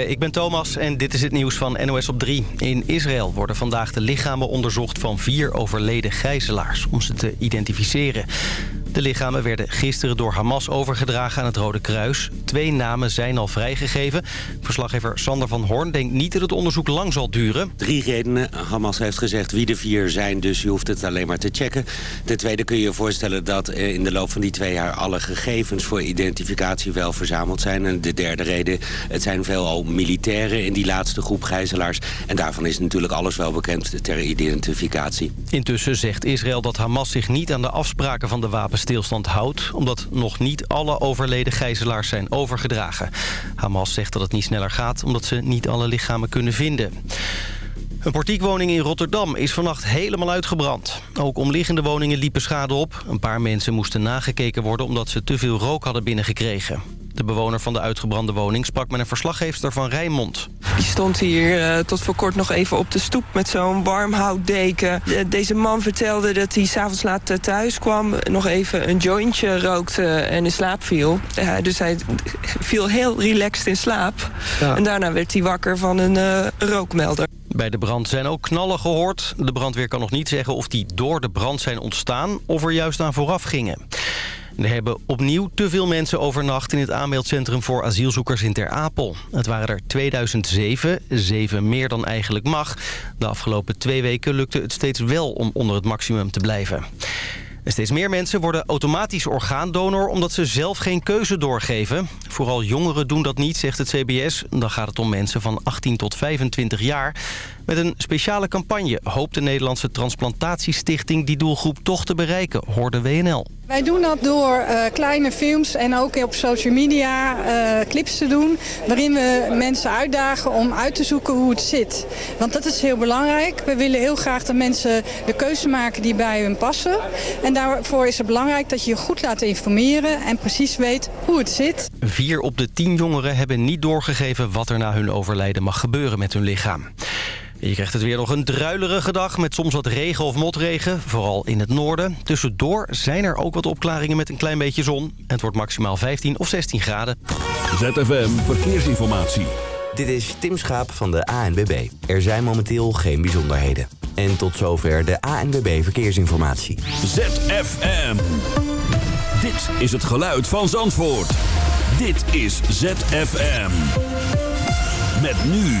Ik ben Thomas en dit is het nieuws van NOS op 3. In Israël worden vandaag de lichamen onderzocht van vier overleden gijzelaars... om ze te identificeren. De lichamen werden gisteren door Hamas overgedragen aan het Rode Kruis. Twee namen zijn al vrijgegeven. Verslaggever Sander van Hoorn denkt niet dat het onderzoek lang zal duren. Drie redenen. Hamas heeft gezegd wie de vier zijn, dus je hoeft het alleen maar te checken. Ten tweede kun je je voorstellen dat eh, in de loop van die twee jaar... alle gegevens voor identificatie wel verzameld zijn. En de derde reden, het zijn veelal militairen in die laatste groep gijzelaars. En daarvan is natuurlijk alles wel bekend ter identificatie. Intussen zegt Israël dat Hamas zich niet aan de afspraken van de wapens stilstand houdt... omdat nog niet alle overleden gijzelaars zijn overgedragen. Hamas zegt dat het niet sneller gaat omdat ze niet alle lichamen kunnen vinden. Een portiekwoning in Rotterdam is vannacht helemaal uitgebrand. Ook omliggende woningen liepen schade op. Een paar mensen moesten nagekeken worden omdat ze te veel rook hadden binnengekregen. De bewoner van de uitgebrande woning sprak met een verslaggeefster van Rijnmond. Die stond hier uh, tot voor kort nog even op de stoep met zo'n warmhoutdeken. De, deze man vertelde dat hij s'avonds laat uh, thuis kwam... nog even een jointje rookte en in slaap viel. Uh, dus hij viel heel relaxed in slaap. Ja. En daarna werd hij wakker van een rookmelder. Bij de brand zijn ook knallen gehoord. De brandweer kan nog niet zeggen of die door de brand zijn ontstaan... of er juist aan vooraf gingen. Er hebben opnieuw te veel mensen overnacht in het aanmeldcentrum voor asielzoekers in Ter Apel. Het waren er 2007, zeven meer dan eigenlijk mag. De afgelopen twee weken lukte het steeds wel om onder het maximum te blijven. steeds meer mensen worden automatisch orgaandonor omdat ze zelf geen keuze doorgeven. Vooral jongeren doen dat niet, zegt het CBS. Dan gaat het om mensen van 18 tot 25 jaar. Met een speciale campagne hoopt de Nederlandse Transplantatiestichting die doelgroep toch te bereiken, hoorde WNL. Wij doen dat door uh, kleine films en ook op social media uh, clips te doen... waarin we mensen uitdagen om uit te zoeken hoe het zit. Want dat is heel belangrijk. We willen heel graag dat mensen de keuze maken die bij hun passen. En daarvoor is het belangrijk dat je je goed laat informeren... en precies weet hoe het zit. Vier op de tien jongeren hebben niet doorgegeven... wat er na hun overlijden mag gebeuren met hun lichaam. Je krijgt het weer nog een druilerige dag met soms wat regen of motregen. Vooral in het noorden. Tussendoor zijn er ook wat opklaringen met een klein beetje zon. Het wordt maximaal 15 of 16 graden. ZFM Verkeersinformatie. Dit is Tim Schaap van de ANWB. Er zijn momenteel geen bijzonderheden. En tot zover de ANWB Verkeersinformatie. ZFM. Dit is het geluid van Zandvoort. Dit is ZFM. Met nu...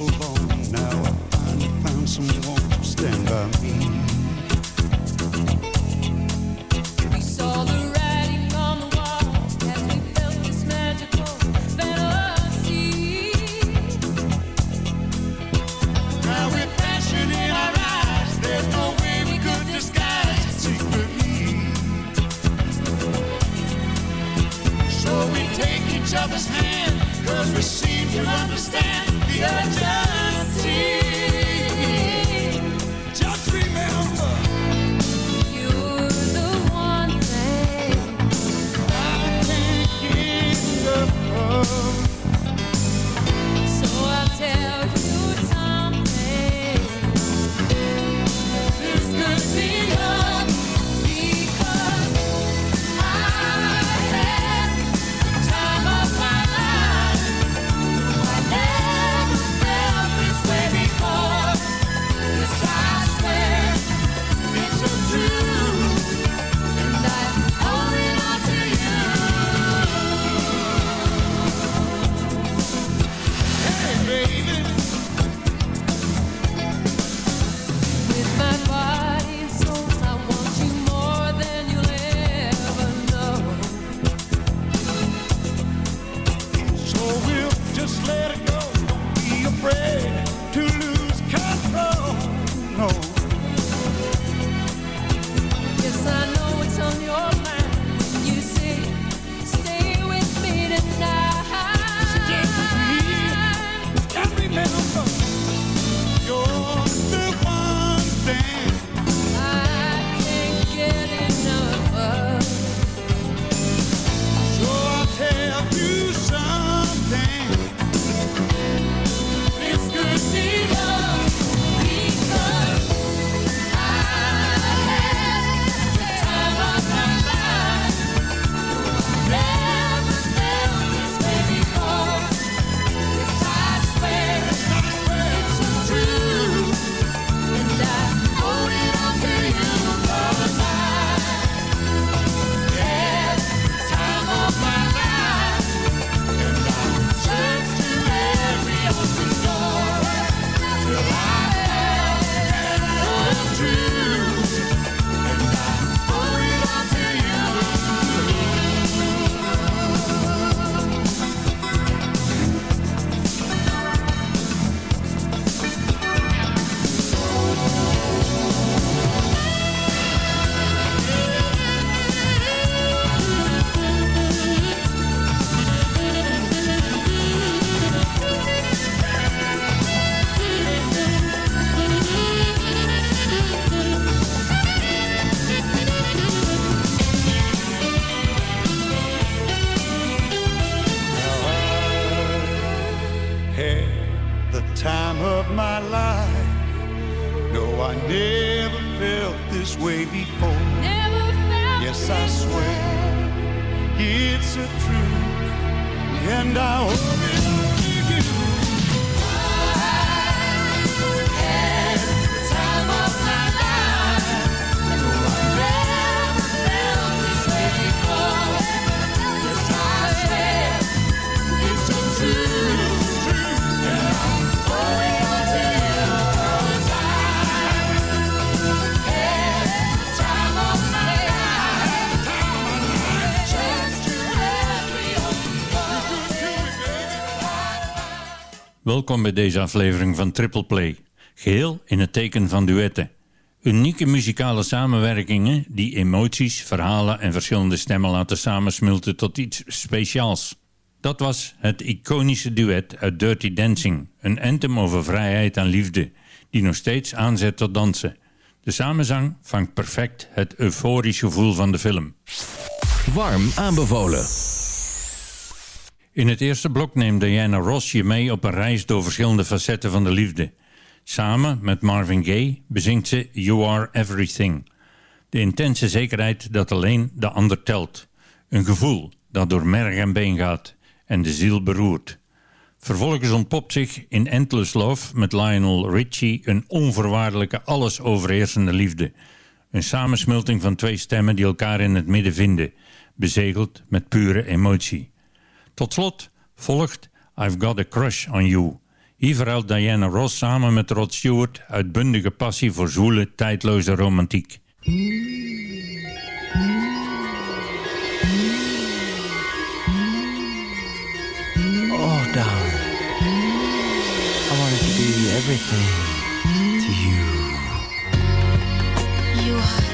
so long Welkom bij deze aflevering van Triple Play. Geheel in het teken van duetten. Unieke muzikale samenwerkingen die emoties, verhalen en verschillende stemmen laten samensmulten tot iets speciaals. Dat was het iconische duet uit Dirty Dancing, een anthem over vrijheid en liefde, die nog steeds aanzet tot dansen. De samenzang vangt perfect het euforisch gevoel van de film. Warm aanbevolen. In het eerste blok neemt Diana Ross je mee op een reis door verschillende facetten van de liefde. Samen met Marvin Gaye bezingt ze You Are Everything. De intense zekerheid dat alleen de ander telt. Een gevoel dat door merg en been gaat en de ziel beroert. Vervolgens ontpopt zich in Endless Love met Lionel Richie een onvoorwaardelijke alles overheersende liefde. Een samensmelting van twee stemmen die elkaar in het midden vinden, bezegeld met pure emotie. Tot slot volgt I've Got a Crush on You. Hier verhuilt Diana Ross samen met Rod Stewart uitbundige passie voor zwoele, tijdloze romantiek. Oh, darling. I wanted to be everything to you. You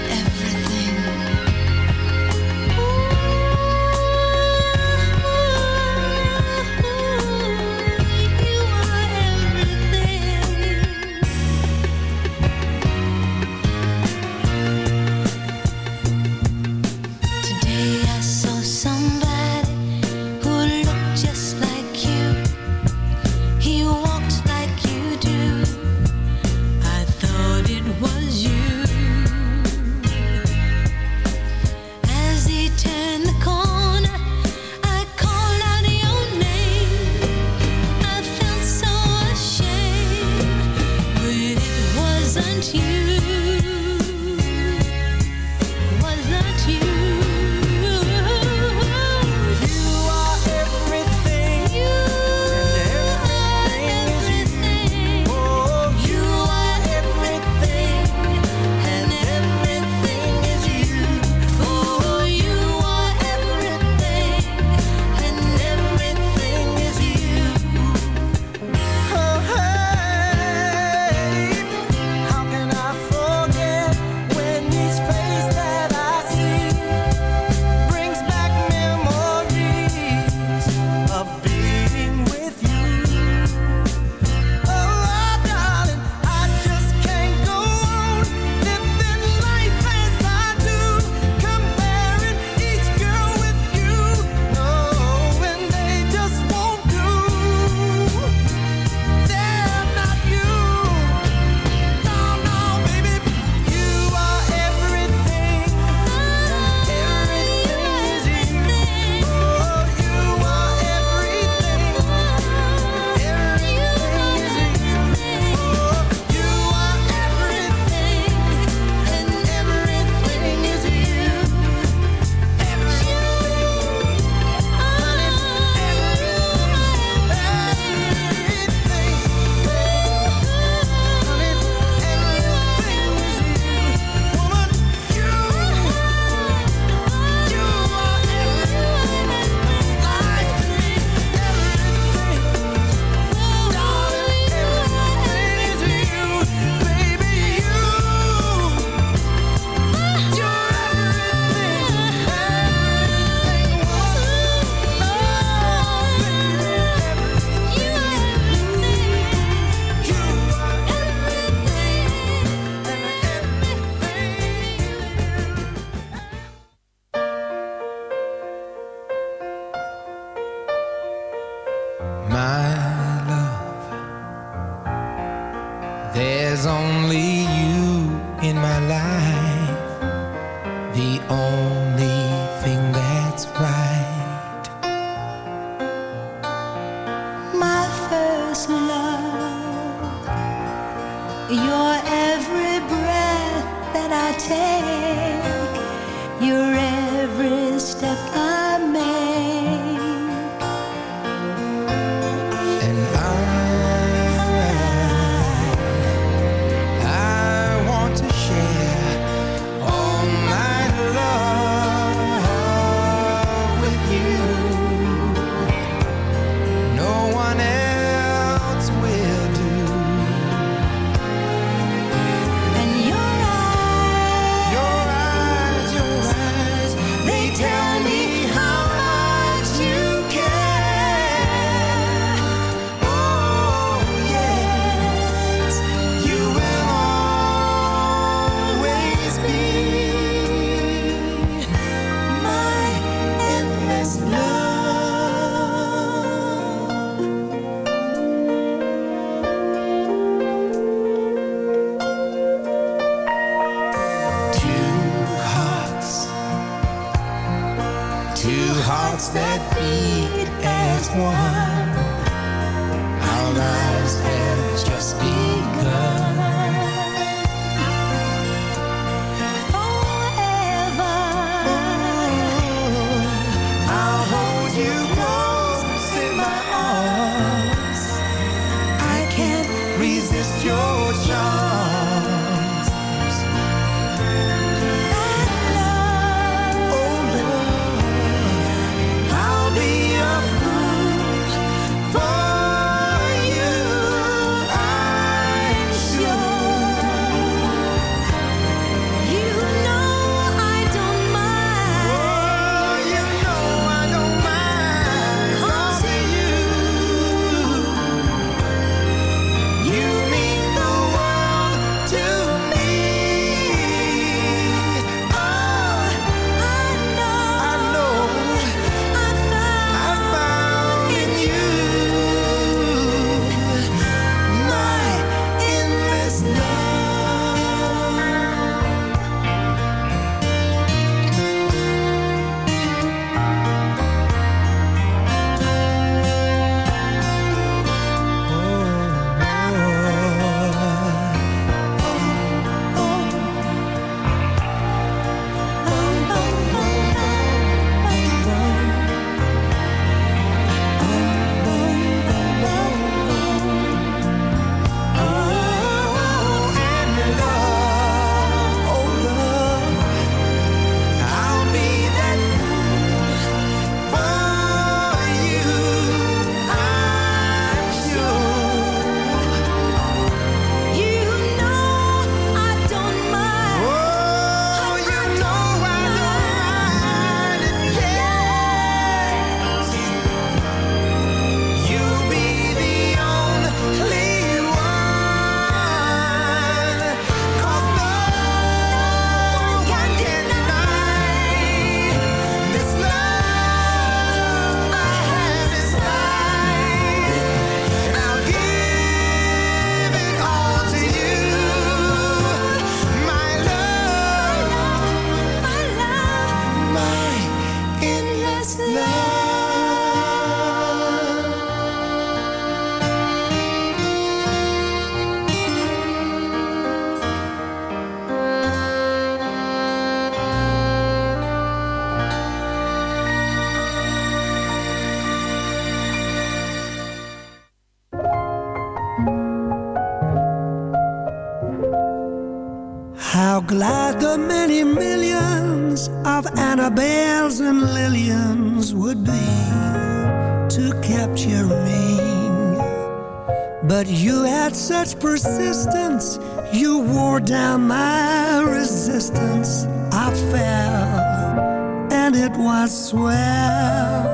such persistence. You wore down my resistance. I fell And it was swell.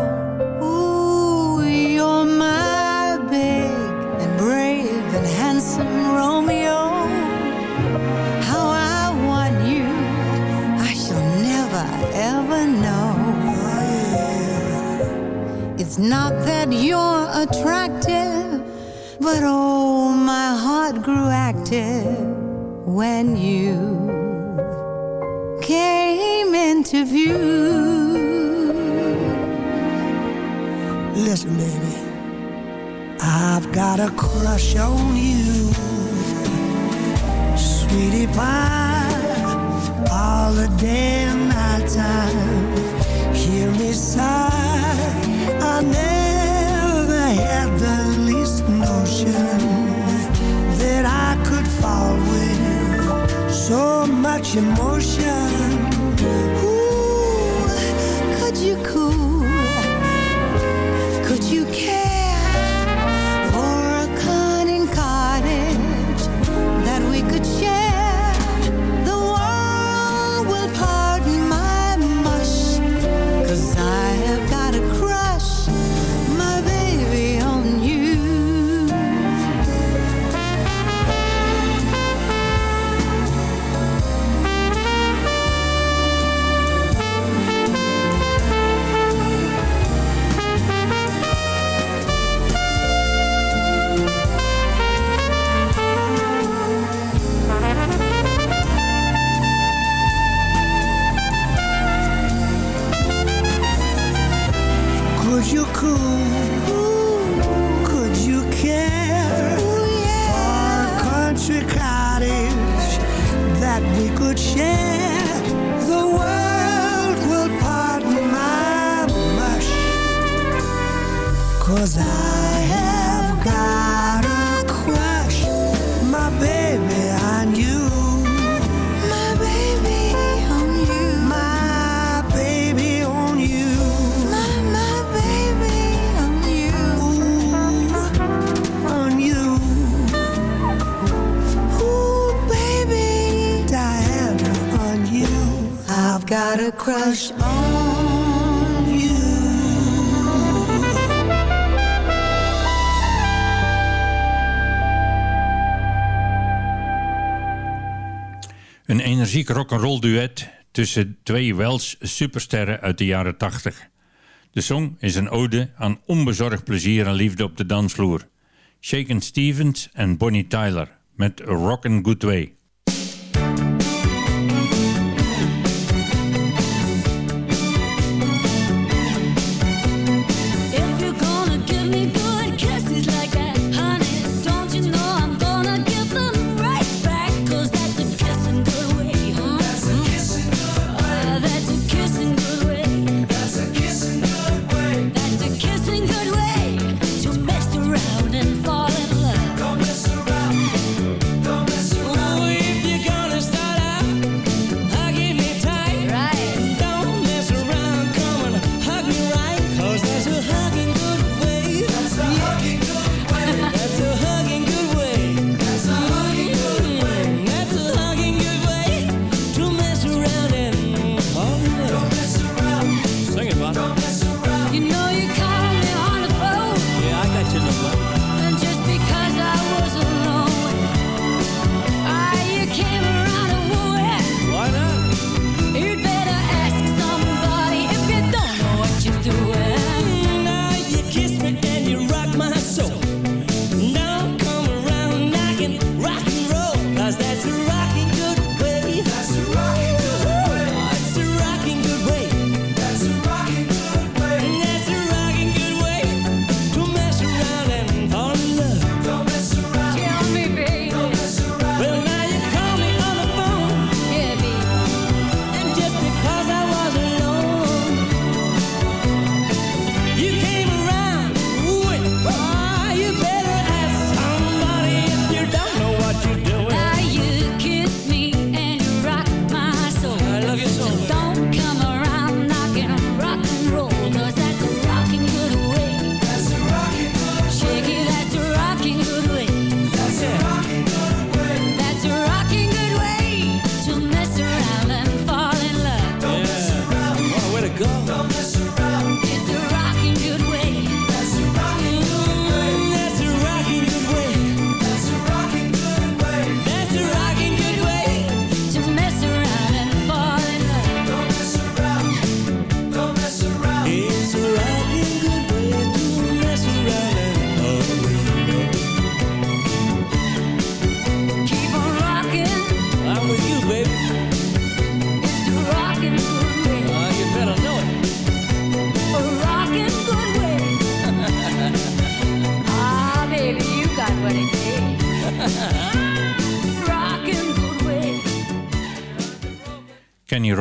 Ooh, you're my big And brave and handsome Romeo. How I want you I shall never ever know. It's not that you're attractive But oh heart grew active when you came into view. Listen, baby, I've got a crush on you, sweetie pie, all the day and night time. Hear me sigh, I never had the least notion that I could fall with so much emotion. Ooh, could you cool? Could you care got a crush My baby on you. My baby, on you. My baby, on you. My my baby, on you. Ooh, on you. Ooh, baby, Diana, on you. I've got a crush on energiek rock'n'roll duet tussen twee Welsh supersterren uit de jaren 80. De song is een ode aan onbezorgd plezier en liefde op de dansvloer. Shaken Stevens en Bonnie Tyler met A Rockin' Good Way.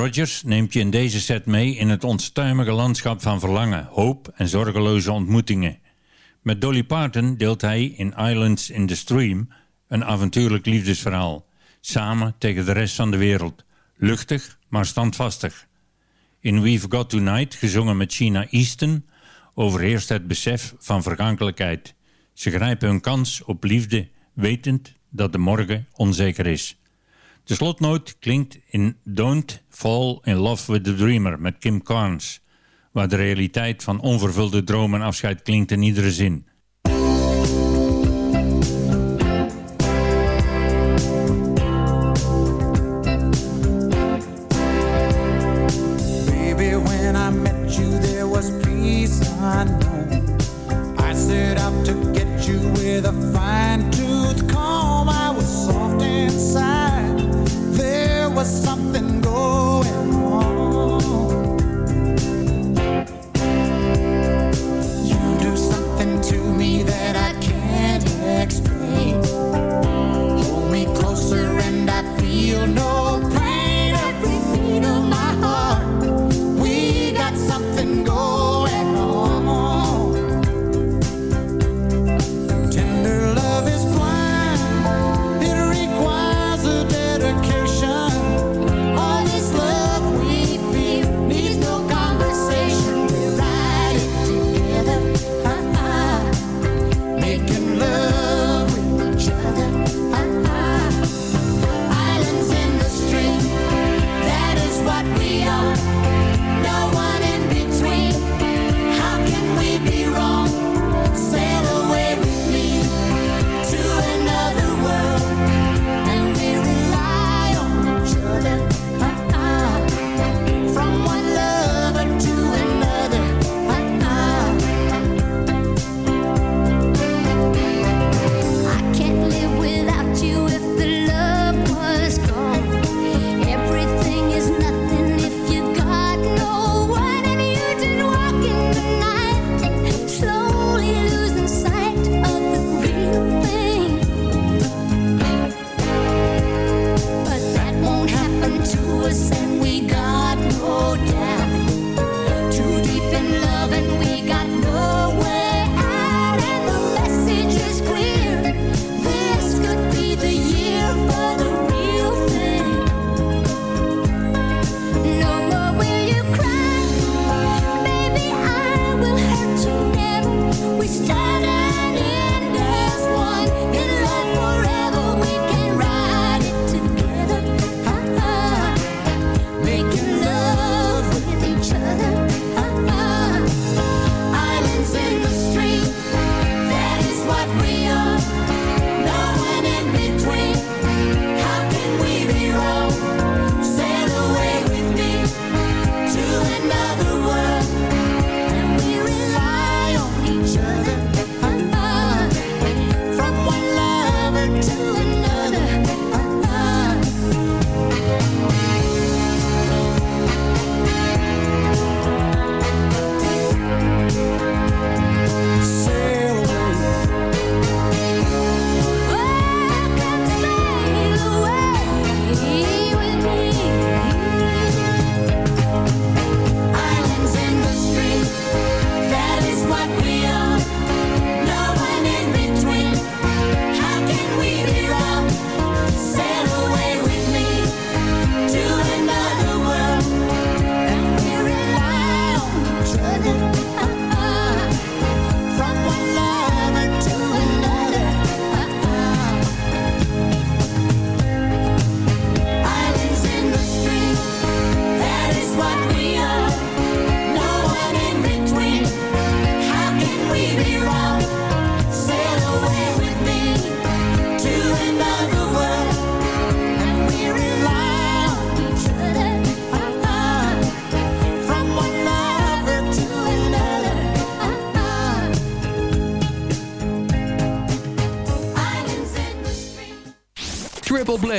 Rogers neemt je in deze set mee in het onstuimige landschap van verlangen, hoop en zorgeloze ontmoetingen. Met Dolly Parton deelt hij in Islands in the Stream een avontuurlijk liefdesverhaal. Samen tegen de rest van de wereld. Luchtig, maar standvastig. In We've Got Tonight, gezongen met China Easton, overheerst het besef van vergankelijkheid. Ze grijpen hun kans op liefde, wetend dat de morgen onzeker is. De slotnoot klinkt in Don't Fall in Love with the Dreamer met Kim Carnes, waar de realiteit van onvervulde dromen afscheid klinkt in iedere zin.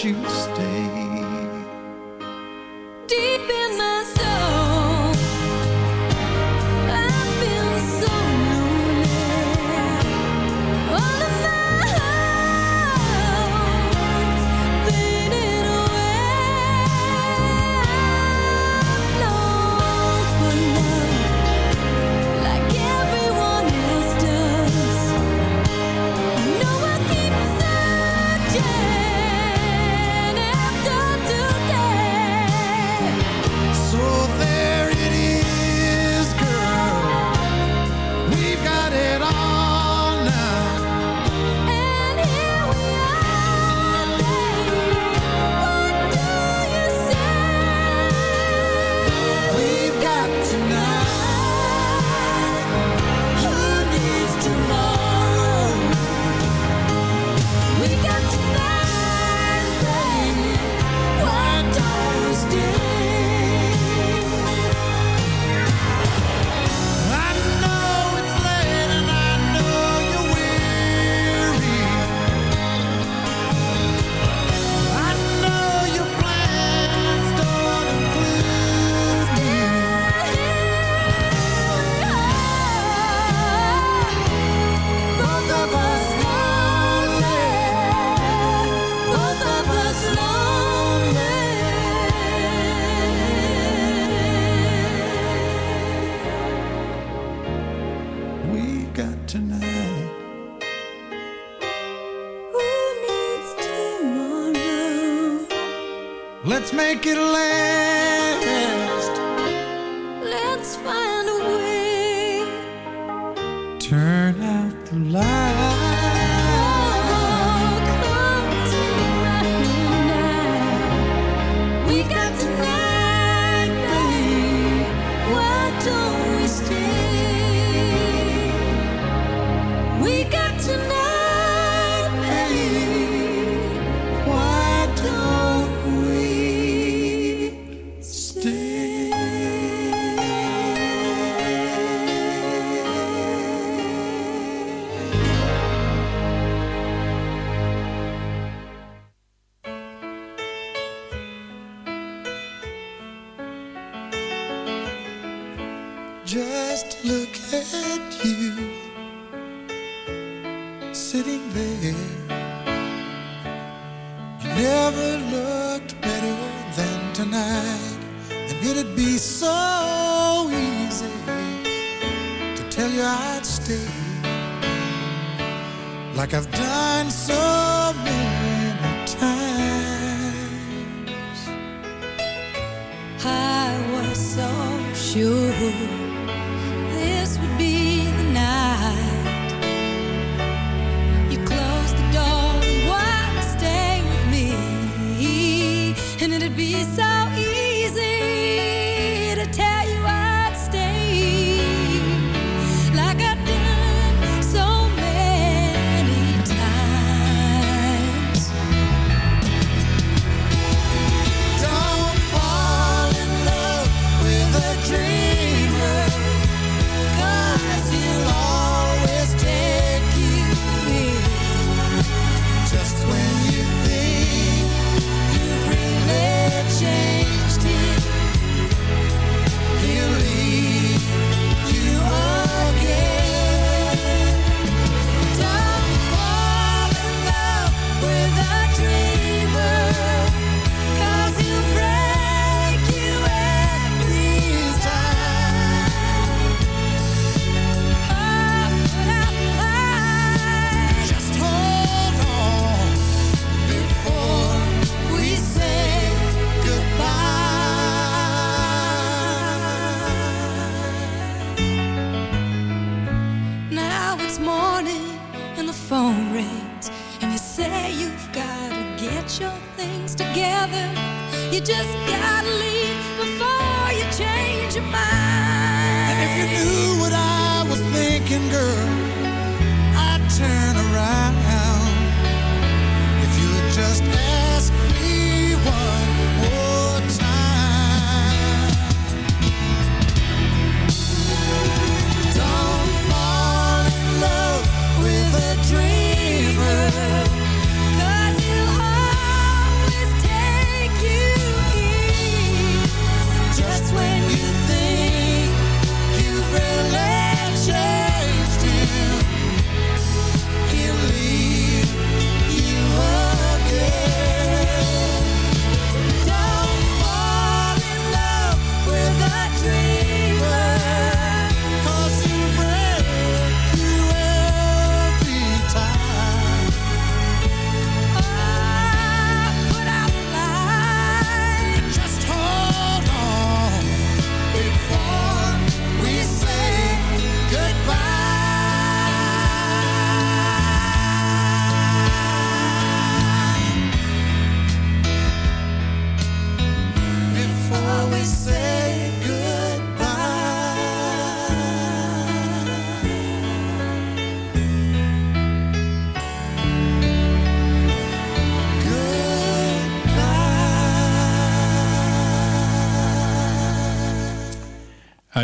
shoes. we got tonight. Who needs tomorrow? Let's make it last. Let's find a way. Turn out the light.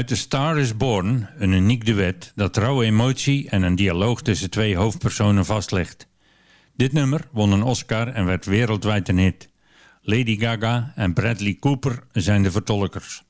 uit The Star is Born, een uniek duet dat rauwe emotie en een dialoog tussen twee hoofdpersonen vastlegt. Dit nummer won een Oscar en werd wereldwijd een hit. Lady Gaga en Bradley Cooper zijn de vertolkers.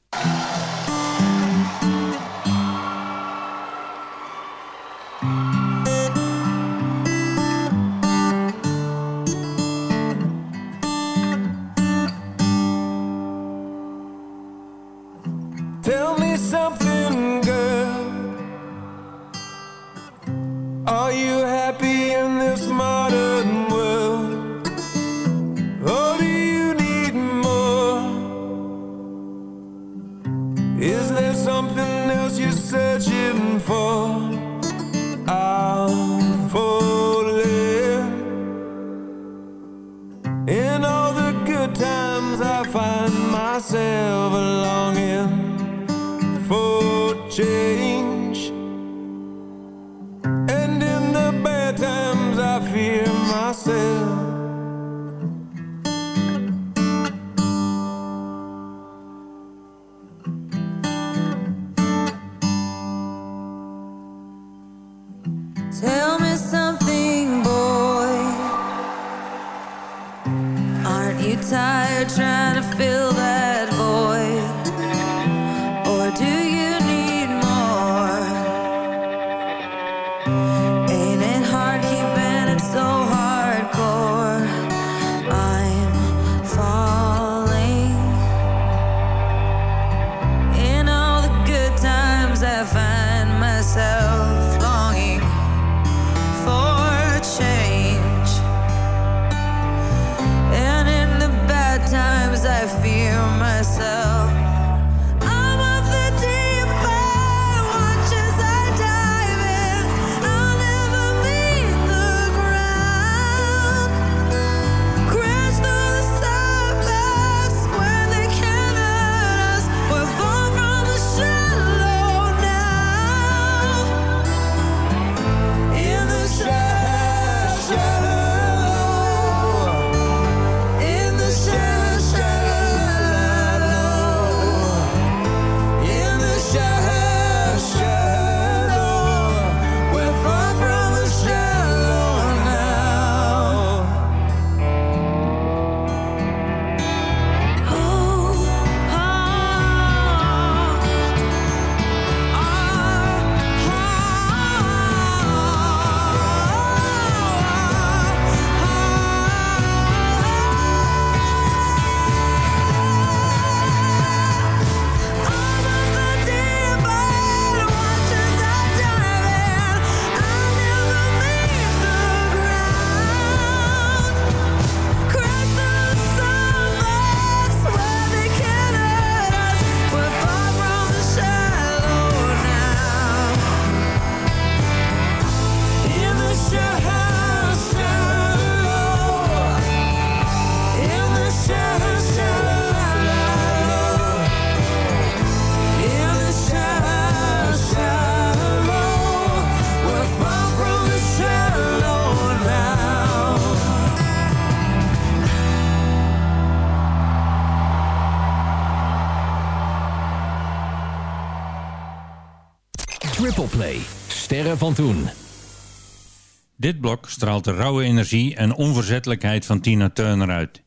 Dit blok straalt de rauwe energie en onverzettelijkheid van Tina Turner uit.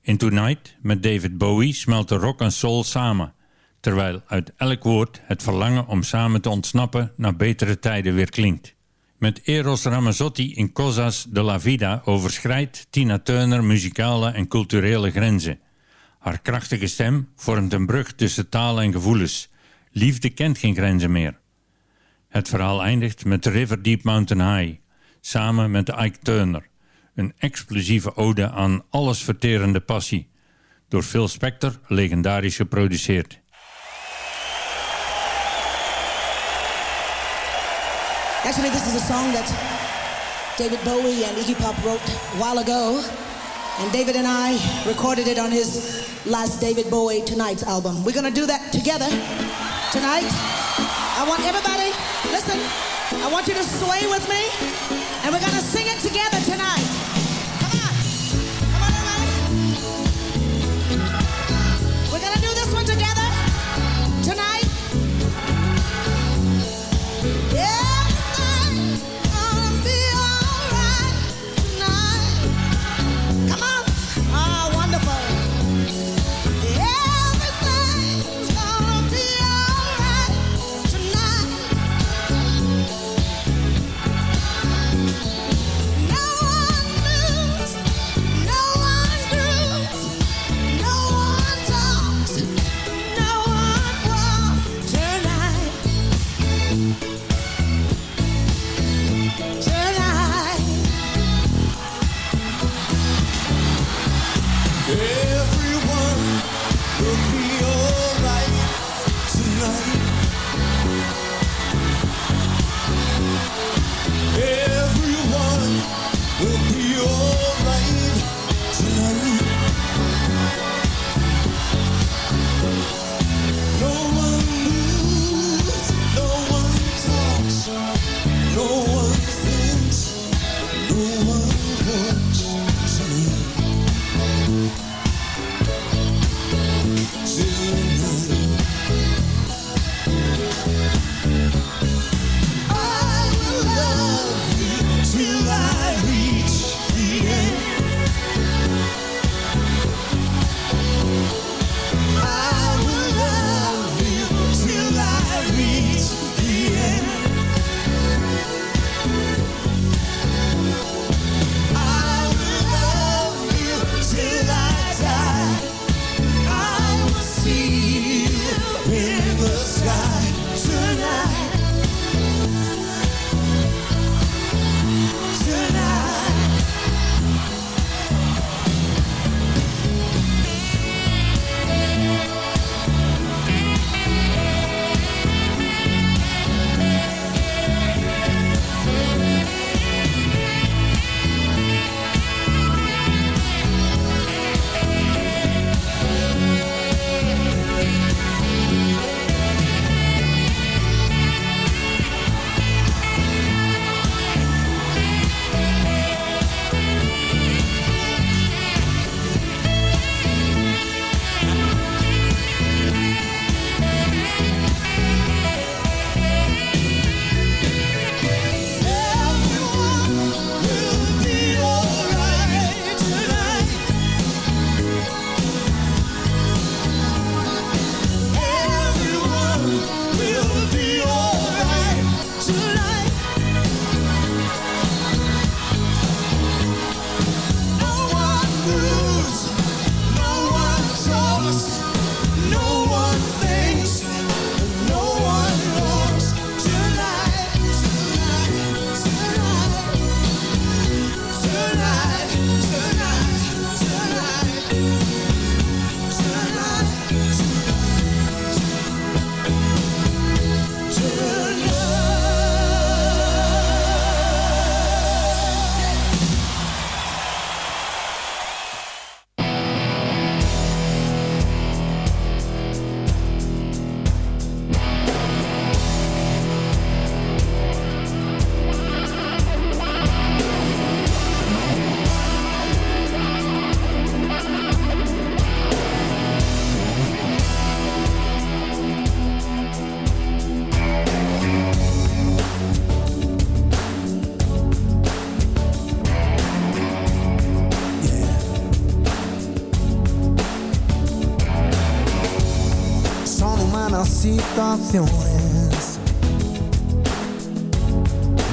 In Tonight met David Bowie smelt de rock en soul samen, terwijl uit elk woord het verlangen om samen te ontsnappen naar betere tijden weer klinkt. Met Eros Ramazzotti in Cosas de la Vida overschrijdt Tina Turner muzikale en culturele grenzen. Haar krachtige stem vormt een brug tussen taal en gevoelens. Liefde kent geen grenzen meer. Het verhaal eindigt met River Deep Mountain High, samen met Ike Turner. Een explosieve ode aan allesverterende passie. Door Phil Spector legendarisch geproduceerd. Actually, this is a song that David Bowie and Iggy Pop wrote a while ago. And David and I recorded it on his last David Bowie Tonight's album. We're going to do that together tonight. I want everybody, listen, I want you to sway with me. And we're going to sing it together tonight.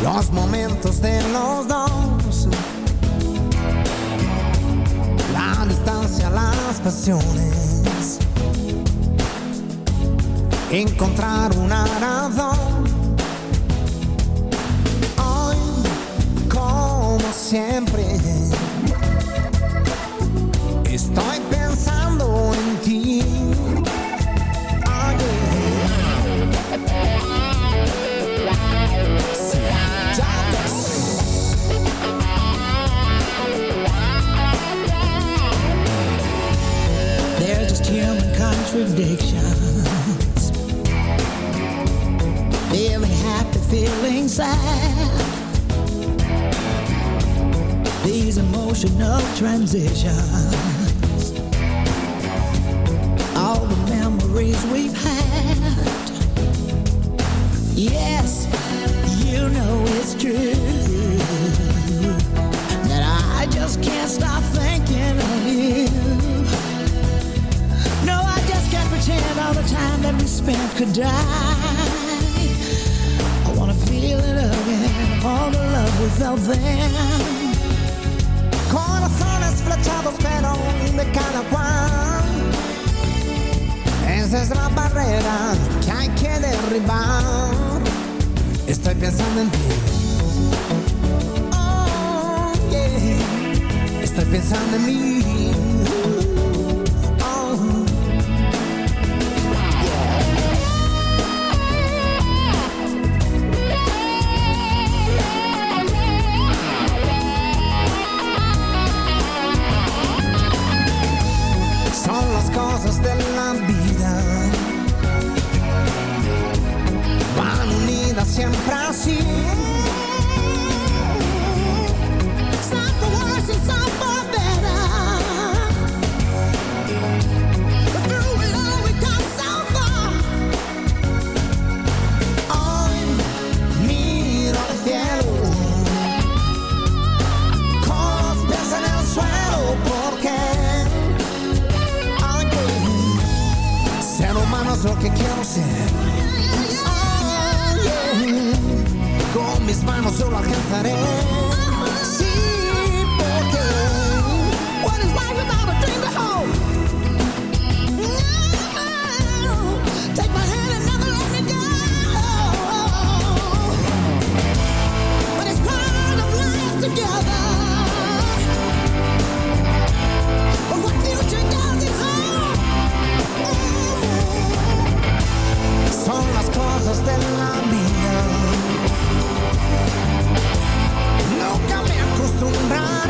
los momentos de los dos, la distancia, las pasiones, encontrar una razón Oh, yeah. Estoy pensando en mí. cosas de la vida van unidas siempre así. so que quiero ser. Oh, yeah. Con mis manos yo lo alcanzaré. cosas de la vida. Nunca me acostumbraré.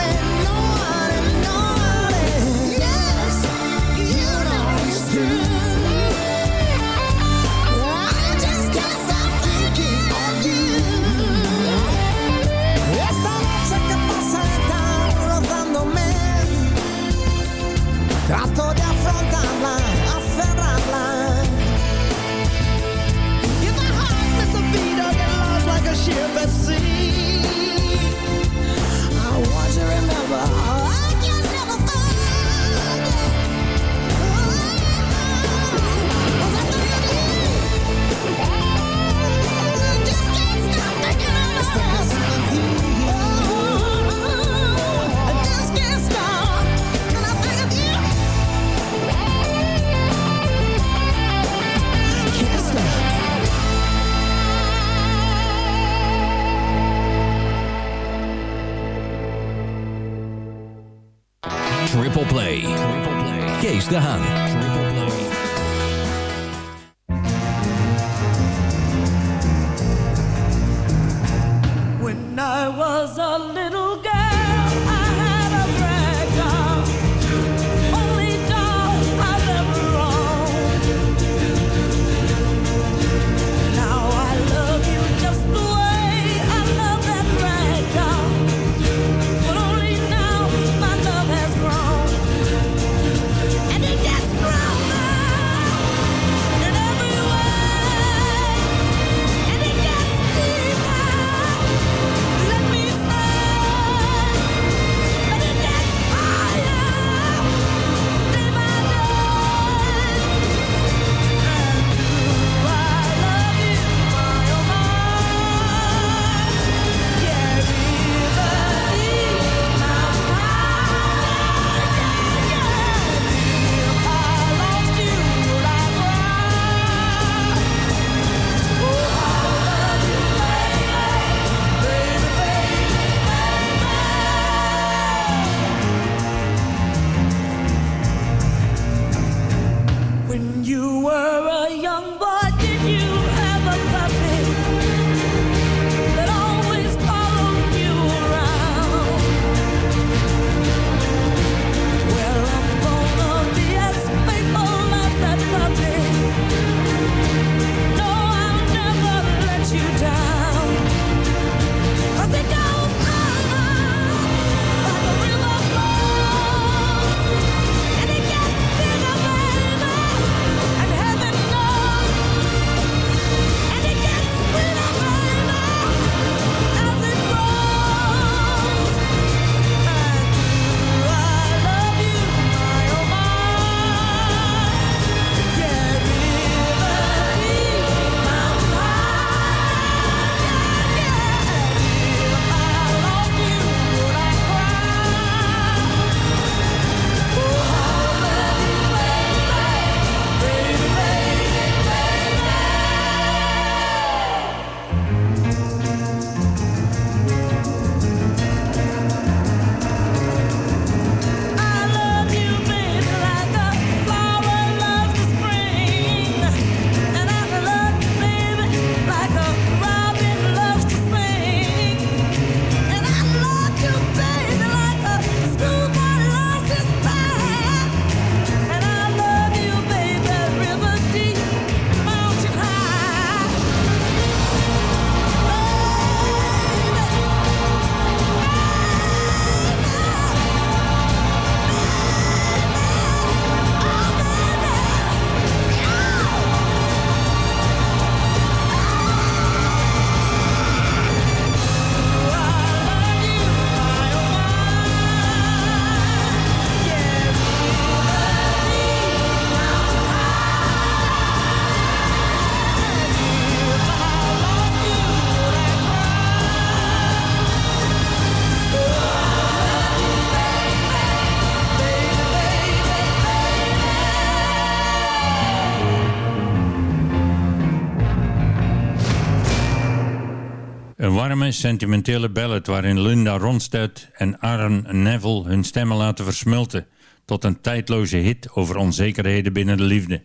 Warme, sentimentele ballad waarin Linda Ronstadt en Aaron Neville hun stemmen laten versmelten tot een tijdloze hit over onzekerheden binnen de liefde.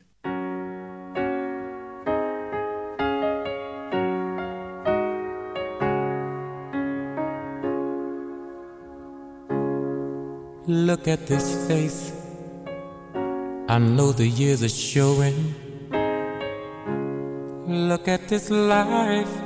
Look at this face. I know the years are showing. Look at this life.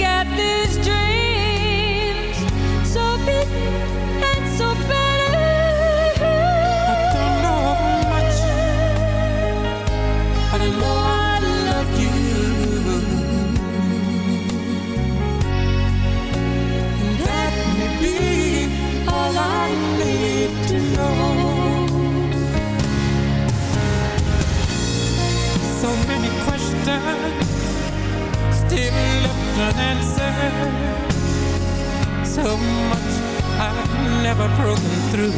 At these dreams, so big and so better. Broken through.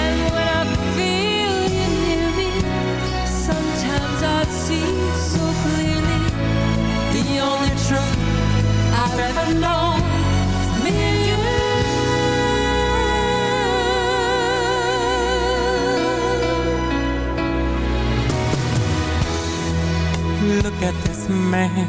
And when I feel you near me, sometimes I see so clearly the only truth I've ever known is me and you. Look at this man,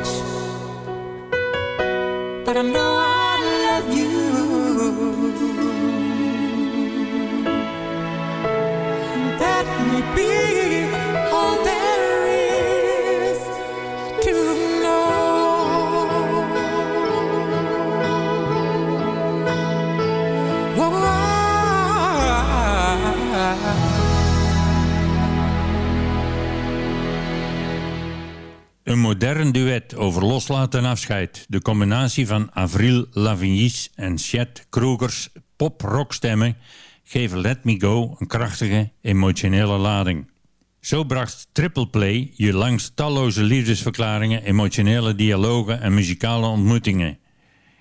much, but I know I love you. Modern duet over loslaten en afscheid. De combinatie van Avril Lavigny's en Chet Krugers pop-rockstemmen geven Let Me Go een krachtige, emotionele lading. Zo bracht Triple Play je langs talloze liefdesverklaringen, emotionele dialogen en muzikale ontmoetingen.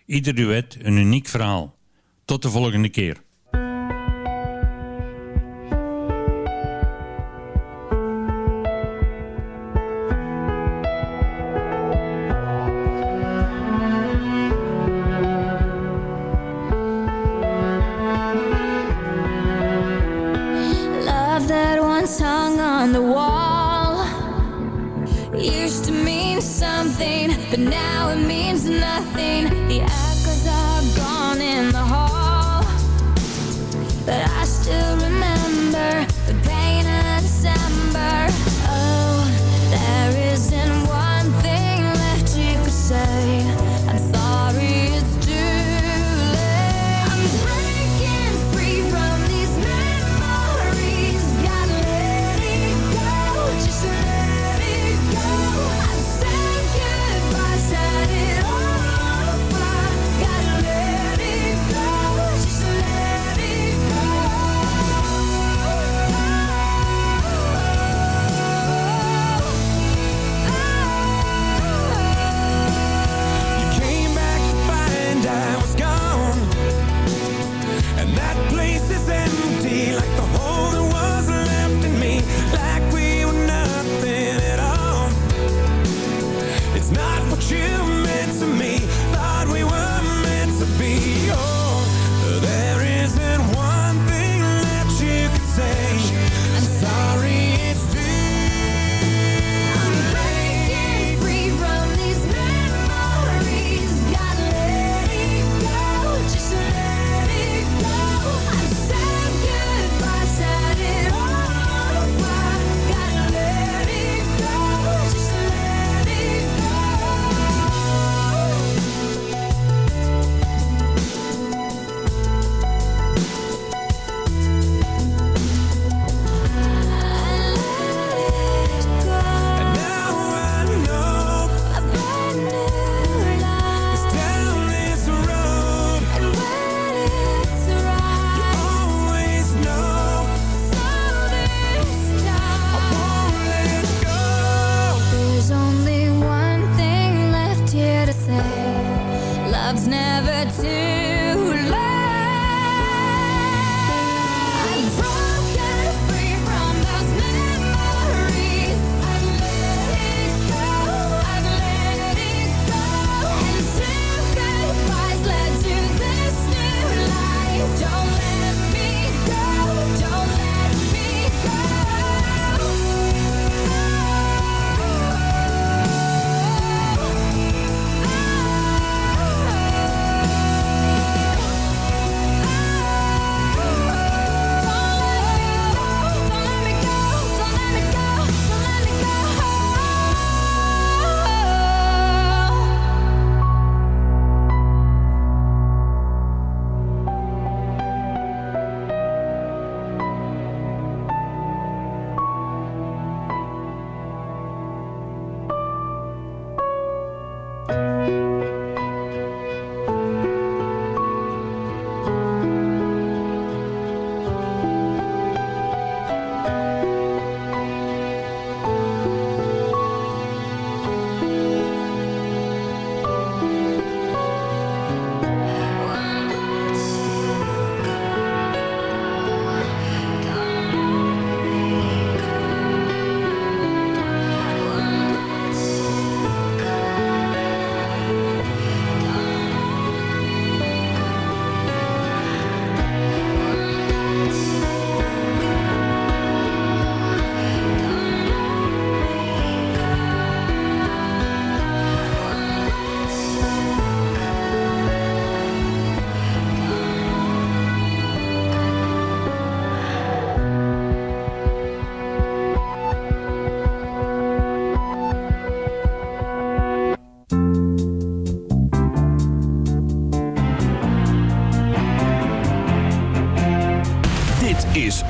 Ieder duet een uniek verhaal. Tot de volgende keer.